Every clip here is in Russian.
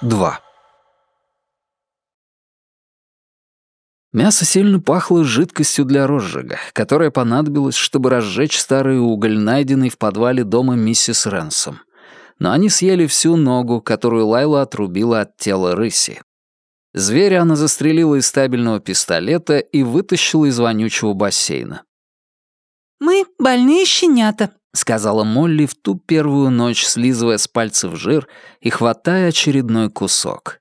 2. Мясо сильно пахло жидкостью для розжига, которая понадобилась, чтобы разжечь старый уголь, найденный в подвале дома миссис Рэнсом. Но они съели всю ногу, которую Лайла отрубила от тела рыси. Зверя она застрелила из стабильного пистолета и вытащила из вонючего бассейна. «Мы больные щенята», — сказала Молли в ту первую ночь, слизывая с пальцев жир и хватая очередной кусок.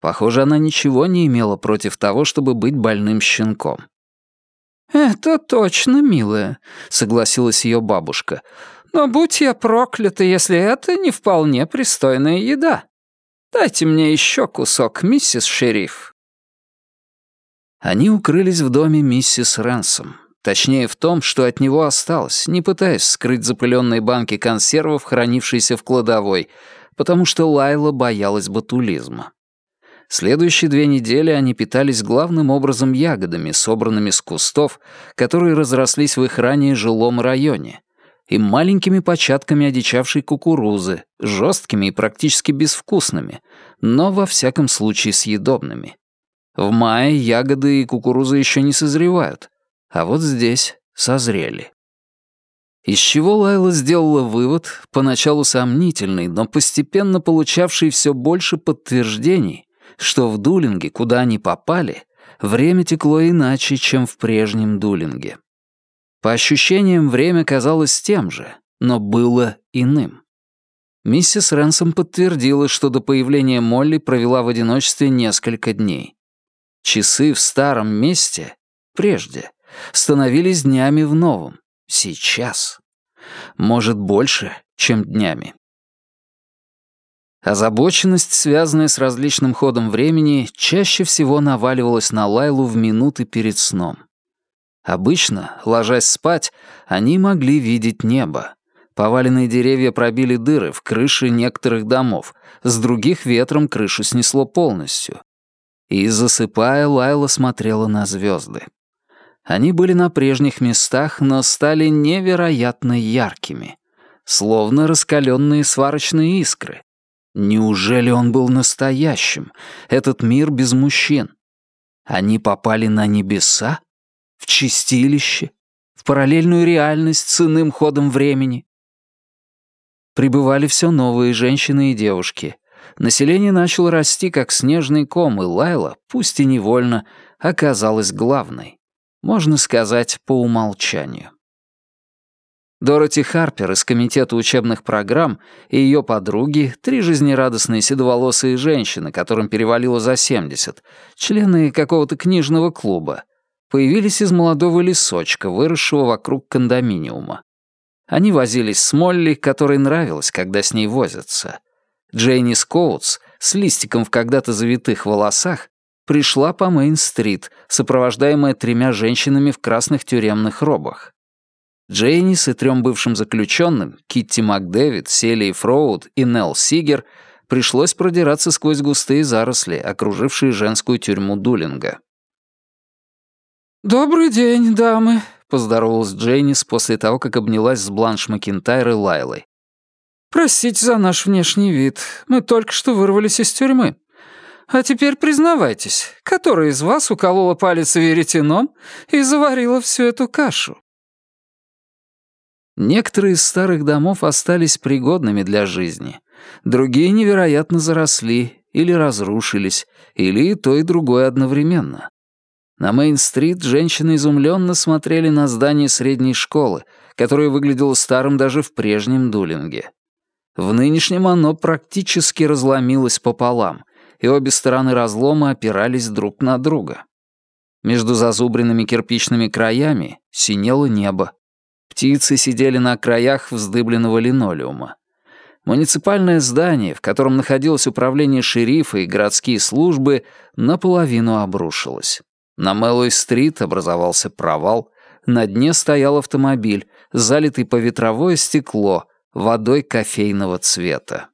Похоже, она ничего не имела против того, чтобы быть больным щенком. «Это точно, милая», — согласилась ее бабушка. «Но будь я проклята, если это не вполне пристойная еда. Дайте мне еще кусок, миссис шериф». Они укрылись в доме миссис Рэнсом. Точнее в том, что от него осталось, не пытаясь скрыть запыленные банки консервов, хранившиеся в кладовой, потому что Лайла боялась батулизма. Следующие две недели они питались главным образом ягодами, собранными с кустов, которые разрослись в их ранее жилом районе, и маленькими початками одичавшей кукурузы, жесткими и практически безвкусными, но во всяком случае съедобными. В мае ягоды и кукуруза еще не созревают, а вот здесь созрели. Из чего Лайла сделала вывод, поначалу сомнительный, но постепенно получавший все больше подтверждений, что в Дулинге, куда они попали, время текло иначе, чем в прежнем Дулинге. По ощущениям, время казалось тем же, но было иным. Миссис Рэнсом подтвердила, что до появления Молли провела в одиночестве несколько дней. Часы в старом месте, прежде, становились днями в новом, сейчас. Может, больше, чем днями. Озабоченность, связанная с различным ходом времени, чаще всего наваливалась на Лайлу в минуты перед сном. Обычно, ложась спать, они могли видеть небо. Поваленные деревья пробили дыры в крыше некоторых домов, с других ветром крышу снесло полностью. И, засыпая, Лайла смотрела на звезды. Они были на прежних местах, но стали невероятно яркими, словно раскаленные сварочные искры. Неужели он был настоящим, этот мир без мужчин? Они попали на небеса? В чистилище? В параллельную реальность с иным ходом времени? Прибывали все новые женщины и девушки. Население начало расти, как снежный ком, и Лайла, пусть и невольно, оказалась главной. Можно сказать, по умолчанию. Дороти Харпер из Комитета учебных программ и ее подруги, три жизнерадостные седоволосые женщины, которым перевалило за 70, члены какого-то книжного клуба, появились из молодого лесочка, выросшего вокруг кондоминиума. Они возились с Молли, которой нравилось, когда с ней возятся. Джейни Скоутс с листиком в когда-то завитых волосах пришла по Мейн-стрит, сопровождаемая тремя женщинами в красных тюремных робах. Джейнис и трем бывшим заключенным, Китти МакДэвид, Селии Фроуд и Нелл Сигер, пришлось продираться сквозь густые заросли, окружившие женскую тюрьму Дулинга. «Добрый день, дамы», — поздоровалась Джейнис после того, как обнялась с Бланш Макинтайр и Лайлой. «Простите за наш внешний вид. Мы только что вырвались из тюрьмы. А теперь признавайтесь, которая из вас уколола палец веретеном и заварила всю эту кашу?» Некоторые из старых домов остались пригодными для жизни, другие невероятно заросли или разрушились, или и то, и другое одновременно. На Мейн-стрит женщины изумленно смотрели на здание средней школы, которое выглядело старым даже в прежнем Дулинге. В нынешнем оно практически разломилось пополам, и обе стороны разлома опирались друг на друга. Между зазубренными кирпичными краями синело небо, Птицы сидели на краях вздыбленного линолеума. Муниципальное здание, в котором находилось управление шерифа и городские службы, наполовину обрушилось. На Мэллой-стрит образовался провал, на дне стоял автомобиль, залитый по ветровое стекло, водой кофейного цвета.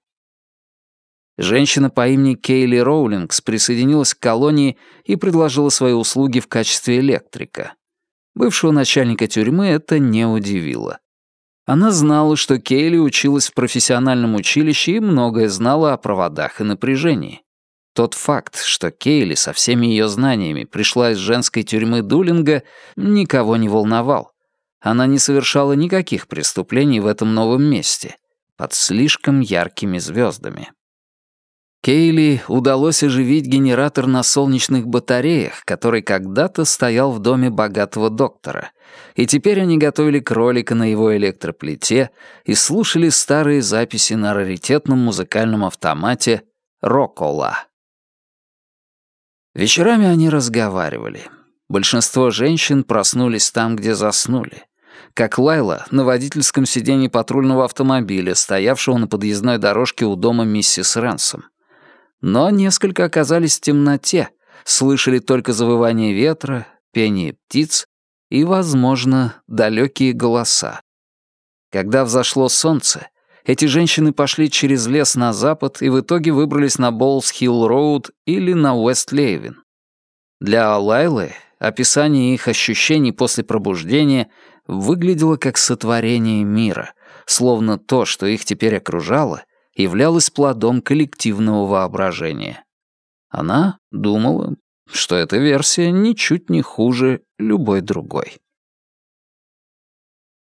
Женщина по имени Кейли Роулингс присоединилась к колонии и предложила свои услуги в качестве электрика. Бывшего начальника тюрьмы это не удивило. Она знала, что Кейли училась в профессиональном училище и многое знала о проводах и напряжении. Тот факт, что Кейли со всеми ее знаниями пришла из женской тюрьмы Дулинга, никого не волновал. Она не совершала никаких преступлений в этом новом месте, под слишком яркими звездами. Кейли удалось оживить генератор на солнечных батареях, который когда-то стоял в доме богатого доктора, и теперь они готовили кролика на его электроплите и слушали старые записи на раритетном музыкальном автомате «Рокола». Вечерами они разговаривали. Большинство женщин проснулись там, где заснули. Как Лайла на водительском сиденье патрульного автомобиля, стоявшего на подъездной дорожке у дома миссис Рэнсом но несколько оказались в темноте, слышали только завывание ветра, пение птиц и, возможно, далекие голоса. Когда взошло солнце, эти женщины пошли через лес на запад и в итоге выбрались на Боллс-Хилл-Роуд или на Уэст-Лейвин. Для Лайлы описание их ощущений после пробуждения выглядело как сотворение мира, словно то, что их теперь окружало, являлась плодом коллективного воображения. Она думала, что эта версия ничуть не хуже любой другой.